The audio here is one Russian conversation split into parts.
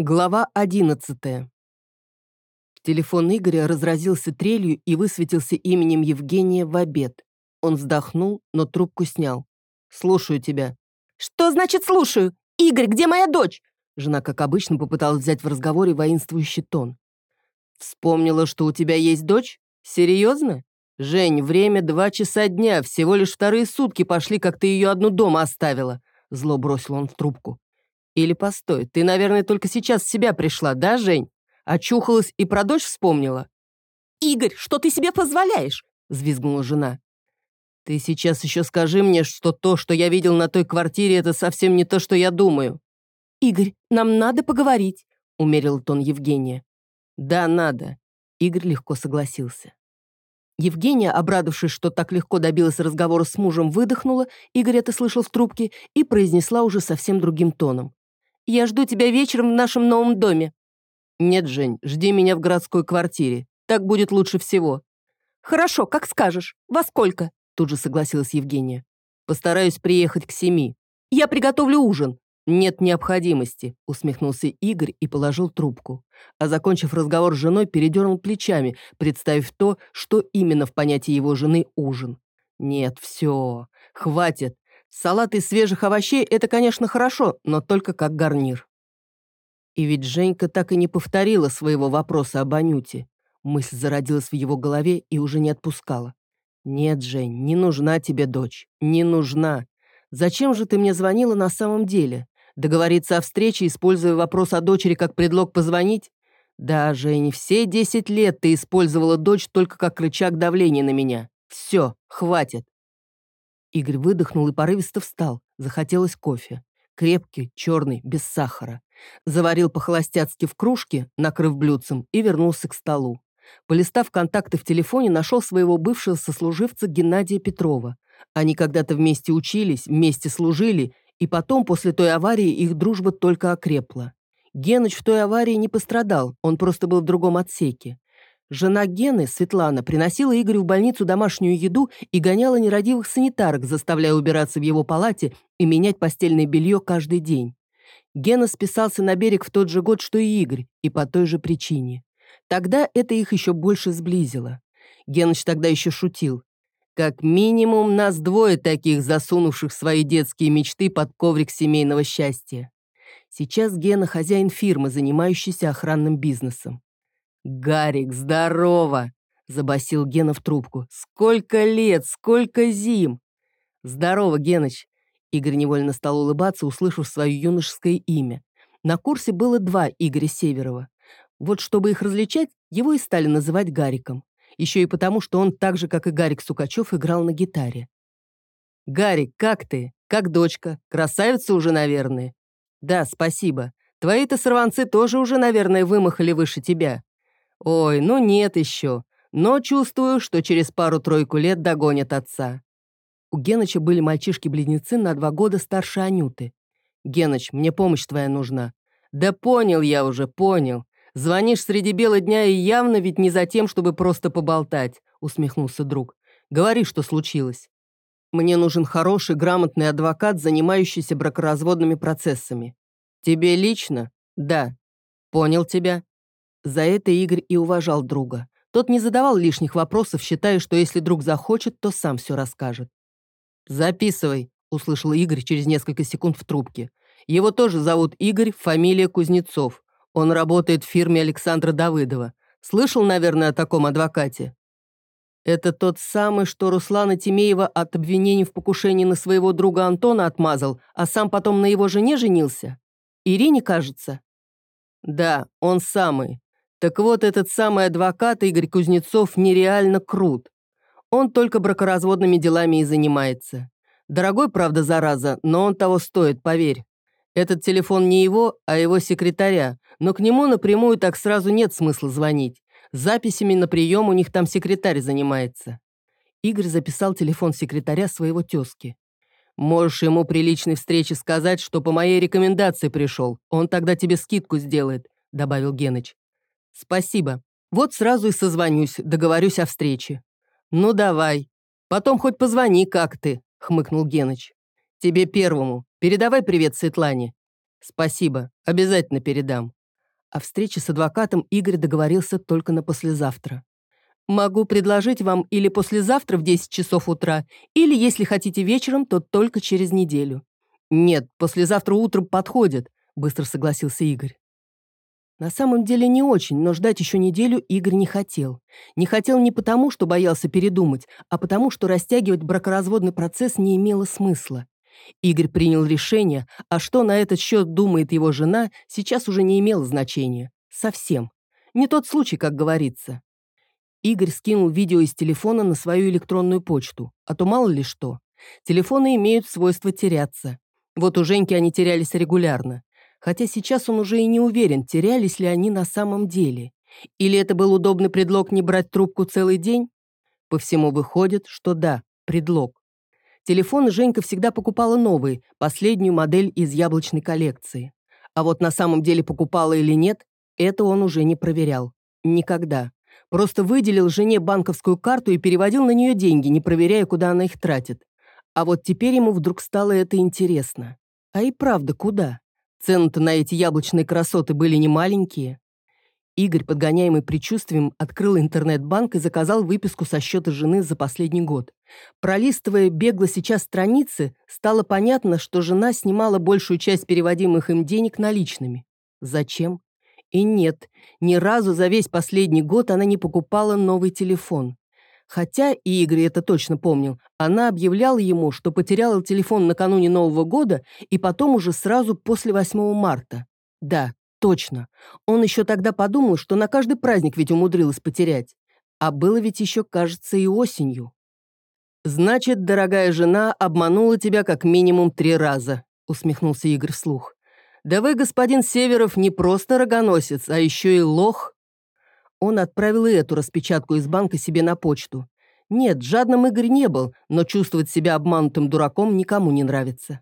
Глава одиннадцатая. Телефон Игоря разразился трелью и высветился именем Евгения в обед. Он вздохнул, но трубку снял. «Слушаю тебя». «Что значит слушаю? Игорь, где моя дочь?» Жена, как обычно, попыталась взять в разговоре воинствующий тон. «Вспомнила, что у тебя есть дочь? Серьезно? Жень, время два часа дня, всего лишь вторые сутки пошли, как ты ее одну дома оставила». Зло бросил он в трубку. Или постой, ты, наверное, только сейчас в себя пришла, да, Жень? Очухалась и про дочь вспомнила?» «Игорь, что ты себе позволяешь?» — взвизгнула жена. «Ты сейчас еще скажи мне, что то, что я видел на той квартире, это совсем не то, что я думаю». «Игорь, нам надо поговорить», — умерил тон Евгения. «Да, надо». Игорь легко согласился. Евгения, обрадовавшись, что так легко добилась разговора с мужем, выдохнула, Игорь это слышал в трубке, и произнесла уже совсем другим тоном. Я жду тебя вечером в нашем новом доме». «Нет, Жень, жди меня в городской квартире. Так будет лучше всего». «Хорошо, как скажешь. Во сколько?» Тут же согласилась Евгения. «Постараюсь приехать к семи. Я приготовлю ужин». «Нет необходимости», — усмехнулся Игорь и положил трубку. А закончив разговор с женой, передернул плечами, представив то, что именно в понятии его жены ужин. «Нет, все, хватит. Салат из свежих овощей – это, конечно, хорошо, но только как гарнир. И ведь Женька так и не повторила своего вопроса об Анюте. Мысль зародилась в его голове и уже не отпускала. «Нет, Жень, не нужна тебе дочь. Не нужна. Зачем же ты мне звонила на самом деле? Договориться о встрече, используя вопрос о дочери как предлог позвонить? Да, Жень, все десять лет ты использовала дочь только как рычаг давления на меня. Все, хватит. Игорь выдохнул и порывисто встал. Захотелось кофе. Крепкий, черный, без сахара. Заварил по-холостяцки в кружке, накрыв блюдцем, и вернулся к столу. Полистав контакты в телефоне, нашел своего бывшего сослуживца Геннадия Петрова. Они когда-то вместе учились, вместе служили, и потом, после той аварии, их дружба только окрепла. Геныч в той аварии не пострадал, он просто был в другом отсеке. Жена Гены, Светлана, приносила Игорю в больницу домашнюю еду и гоняла нерадивых санитарок, заставляя убираться в его палате и менять постельное белье каждый день. Гена списался на берег в тот же год, что и Игорь, и по той же причине. Тогда это их еще больше сблизило. Геныч тогда еще шутил. Как минимум нас двое таких, засунувших свои детские мечты под коврик семейного счастья. Сейчас Гена хозяин фирмы, занимающийся охранным бизнесом. «Гарик, здорово!» — забасил Гена в трубку. «Сколько лет, сколько зим!» «Здорово, Геныч!» Игорь невольно стал улыбаться, услышав свое юношеское имя. На курсе было два Игоря Северова. Вот чтобы их различать, его и стали называть Гариком. Еще и потому, что он так же, как и Гарик Сукачев, играл на гитаре. «Гарик, как ты? Как дочка? Красавица уже, наверное?» «Да, спасибо. Твои-то сорванцы тоже уже, наверное, вымахали выше тебя. Ой, ну нет еще. Но чувствую, что через пару-тройку лет догонят отца. У Геныча были мальчишки-близнецы на два года старше Анюты. «Геныч, мне помощь твоя нужна». «Да понял я уже, понял. Звонишь среди бела дня и явно ведь не за тем, чтобы просто поболтать», усмехнулся друг. «Говори, что случилось». «Мне нужен хороший, грамотный адвокат, занимающийся бракоразводными процессами». «Тебе лично?» «Да». «Понял тебя. За это Игорь и уважал друга. Тот не задавал лишних вопросов, считая, что если друг захочет, то сам все расскажет. «Записывай», — услышал Игорь через несколько секунд в трубке. «Его тоже зовут Игорь, фамилия Кузнецов. Он работает в фирме Александра Давыдова. Слышал, наверное, о таком адвокате?» «Это тот самый, что Руслана Тимеева от обвинений в покушении на своего друга Антона отмазал, а сам потом на его жене женился? Ирине, кажется?» «Да, он самый. Так вот, этот самый адвокат Игорь Кузнецов нереально крут. Он только бракоразводными делами и занимается. Дорогой, правда, зараза, но он того стоит, поверь. Этот телефон не его, а его секретаря, но к нему напрямую так сразу нет смысла звонить. Записями на прием у них там секретарь занимается. Игорь записал телефон секретаря своего тезки. «Можешь ему при личной встрече сказать, что по моей рекомендации пришел. Он тогда тебе скидку сделает», — добавил Геныч. «Спасибо. Вот сразу и созвонюсь, договорюсь о встрече». «Ну, давай. Потом хоть позвони, как ты», — хмыкнул Геныч. «Тебе первому. Передавай привет Светлане». «Спасибо. Обязательно передам. О встрече с адвокатом Игорь договорился только на послезавтра. «Могу предложить вам или послезавтра в 10 часов утра, или, если хотите вечером, то только через неделю». «Нет, послезавтра утром подходит», — быстро согласился Игорь. На самом деле не очень, но ждать еще неделю Игорь не хотел. Не хотел не потому, что боялся передумать, а потому, что растягивать бракоразводный процесс не имело смысла. Игорь принял решение, а что на этот счет думает его жена, сейчас уже не имело значения. Совсем. Не тот случай, как говорится. Игорь скинул видео из телефона на свою электронную почту, а то мало ли что. Телефоны имеют свойство теряться. Вот у Женьки они терялись регулярно. Хотя сейчас он уже и не уверен, терялись ли они на самом деле. Или это был удобный предлог не брать трубку целый день? По всему выходит, что да, предлог. Телефон Женька всегда покупала новый, последнюю модель из яблочной коллекции. А вот на самом деле покупала или нет, это он уже не проверял. Никогда. Просто выделил жене банковскую карту и переводил на нее деньги, не проверяя, куда она их тратит. А вот теперь ему вдруг стало это интересно. А и правда, куда? Цены-то на эти яблочные красоты были не маленькие. Игорь, подгоняемый предчувствием, открыл интернет-банк и заказал выписку со счета жены за последний год. Пролистывая бегло сейчас страницы, стало понятно, что жена снимала большую часть переводимых им денег наличными. Зачем? И нет, ни разу за весь последний год она не покупала новый телефон. Хотя, и Игорь это точно помнил, она объявляла ему, что потеряла телефон накануне Нового года и потом уже сразу после 8 марта. Да, Точно. Он еще тогда подумал, что на каждый праздник ведь умудрилась потерять. А было ведь еще, кажется, и осенью. «Значит, дорогая жена обманула тебя как минимум три раза», усмехнулся Игорь вслух. «Да вы, господин Северов, не просто рогоносец, а еще и лох». Он отправил и эту распечатку из банка себе на почту. Нет, жадным Игорь не был, но чувствовать себя обманутым дураком никому не нравится.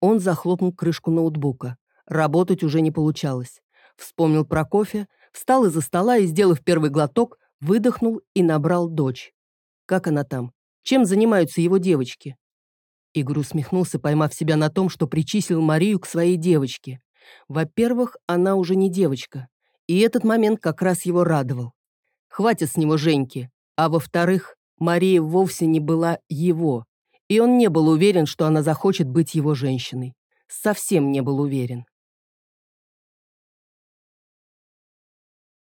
Он захлопнул крышку ноутбука. Работать уже не получалось. Вспомнил про кофе, встал из-за стола и, сделав первый глоток, выдохнул и набрал дочь. Как она там? Чем занимаются его девочки? Игорь усмехнулся, поймав себя на том, что причислил Марию к своей девочке. Во-первых, она уже не девочка. И этот момент как раз его радовал. Хватит с него Женьки. А во-вторых, Мария вовсе не была его. И он не был уверен, что она захочет быть его женщиной. Совсем не был уверен.